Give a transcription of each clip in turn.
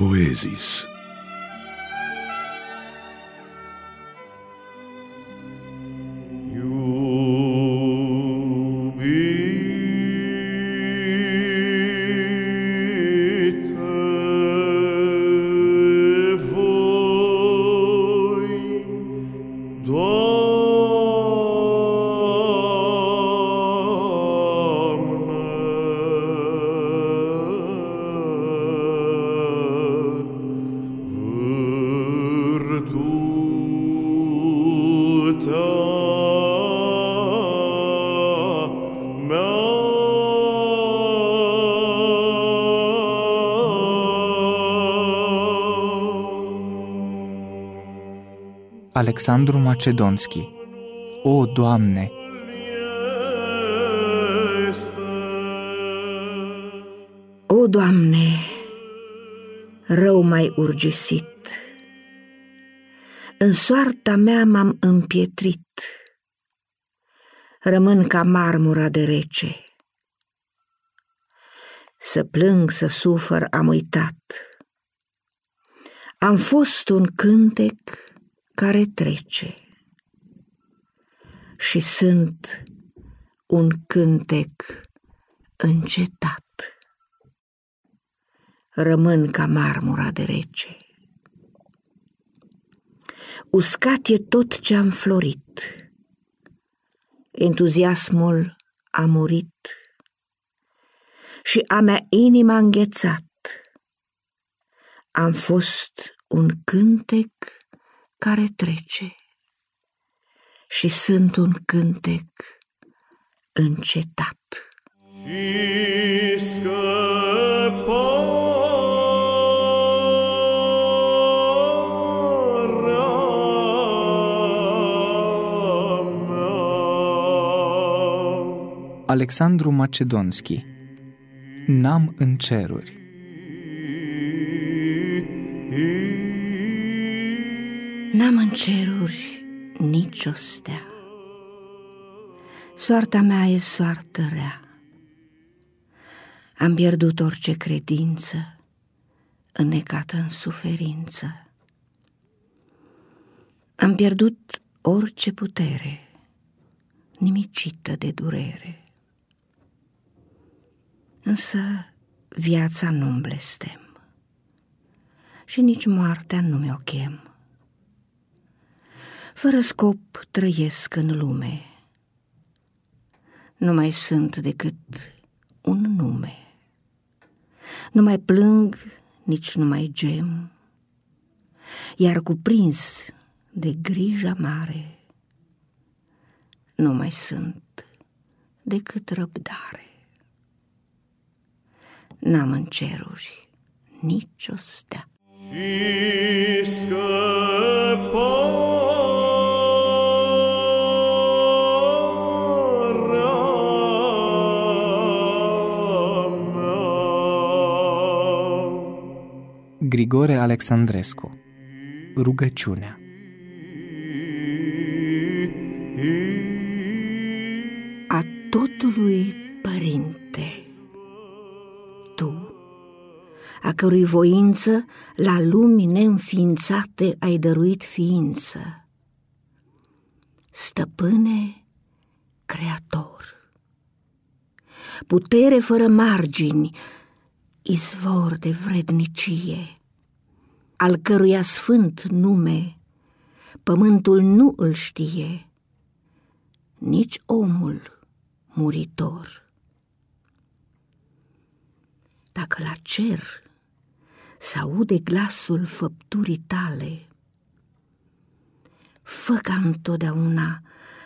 poesis. Alexandru Macedonski O, Doamne! O, Doamne, rău mai urgisit, În soarta mea m-am împietrit, Rămân ca marmura de rece. Să plâng, să sufăr am uitat. Am fost un cântec care trece și sunt un cântec încetat. Rămân ca marmura de rece. Uscat e tot ce-am florit, entuziasmul a murit și a mea inima înghețat. Am fost un cântec care trece. Și sunt un cântec încetat. Și Alexandru Macedonski. N-am în ceruri în ceruri nicio stea. Soarta mea e soartă rea. Am pierdut orice credință, înnecată în suferință. Am pierdut orice putere, nimicită de durere. Însă viața nu-mi blestem și nici moartea nu mi-o chem fără scop trăiesc în lume. Nu mai sunt decât un nume. Nu mai plâng, nici nu mai gem, iar cuprins de grija mare, nu mai sunt decât răbdare. N-am în ceruri nicio stea. Și Grigore Alexandrescu. Rugăciunea. A totului Părinte, Tu, a cărui voință la lumi neînființate ai dăruit ființă, Stăpâne Creator, putere fără margini, izvor de vrednicie, al căruia sfânt nume pământul nu îl știe, nici omul muritor. Dacă la cer s-aude glasul făpturii tale, fă ca întotdeauna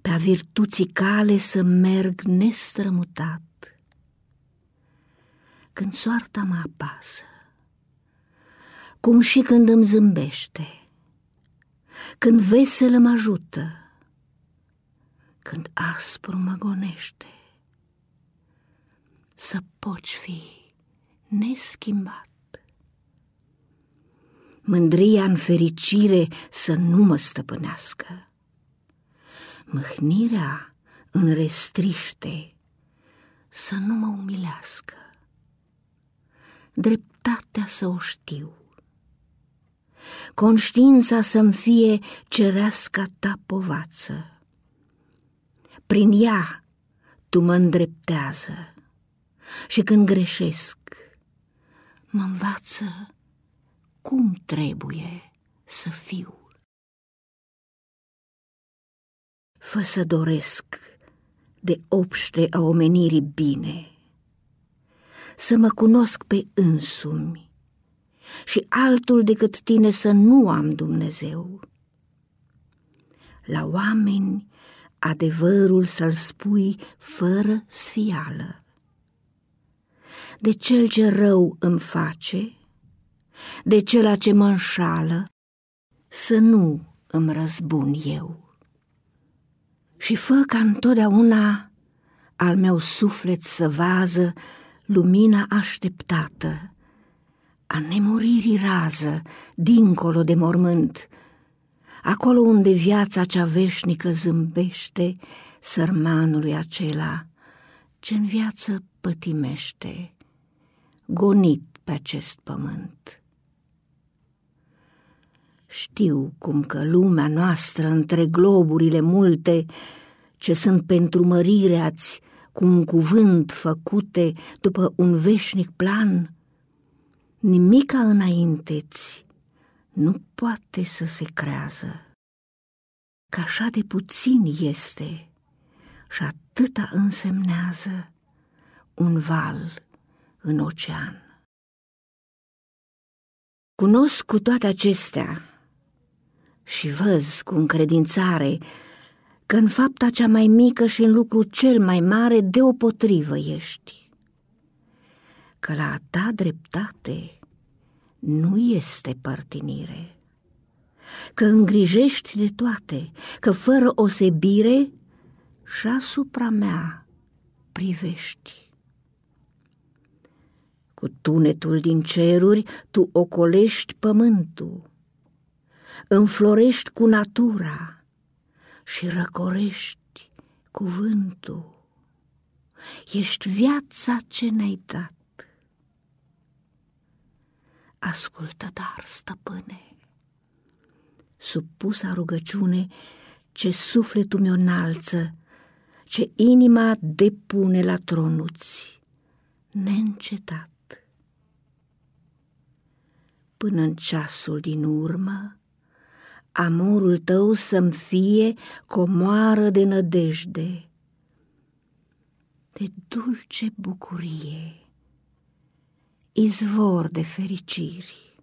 pe a virtuții cale să merg nestrămutat, când soarta mă apasă, cum și când îmi zâmbește, când vesel mă ajută, când aspru mă gonește, să poți fi neschimbat. Mândria în fericire să nu mă stăpânească, mâhnirea în restriște să nu mă umilească. Dreptatea să o știu conștiința să-mi fie cereasca ta povață. Prin ea tu mă îndreptează și când greșesc, mă învață cum trebuie să fiu. Fă să doresc de obște a omenirii bine, să mă cunosc pe însumi și altul decât tine să nu am Dumnezeu. La oameni adevărul să-l spui fără sfială. De cel ce rău îmi face, de cela ce mă înșală, să nu îmi răzbun eu și fă ca întotdeauna al meu suflet să vază lumina așteptată, a nemuririi rază, dincolo de mormânt, acolo unde viața cea veșnică zâmbește sărmanului acela ce în viață pătimește, gonit pe acest pământ. Știu cum că lumea noastră între globurile multe ce sunt pentru mărirea-ți cu un cuvânt făcute după un veșnic plan, nimica înainteți nu poate să se crează, că așa de puțin este și atâta însemnează un val în ocean. Cunosc cu toate acestea și văz cu încredințare că în fapta cea mai mică și în lucru cel mai mare deopotrivă ești. Că la a ta dreptate nu este părtinire, că îngrijești de toate, că fără osebire și asupra mea privești. Cu tunetul din ceruri tu ocolești pământul, înflorești cu natura și răcorești cuvântul. Ești viața ce ne-ai dat. Ascultă, dar, stăpâne, supusa rugăciune ce sufletul mi-o înalță, ce inima depune la tronuți, neîncetat. Până în ceasul din urmă, amorul tău să-mi fie comoară de nădejde, de dulce bucurie, izvor de fericiri.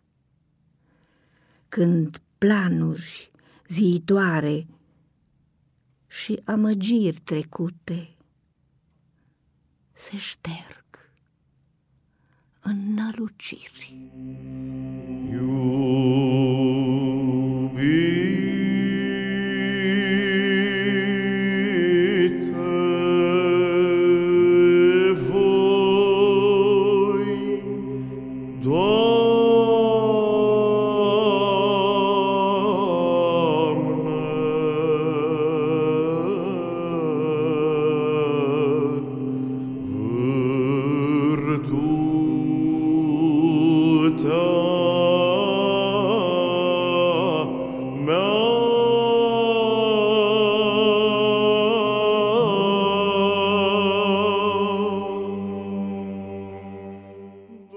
Când planuri viitoare și amăgiri trecute se șterg în năluciri.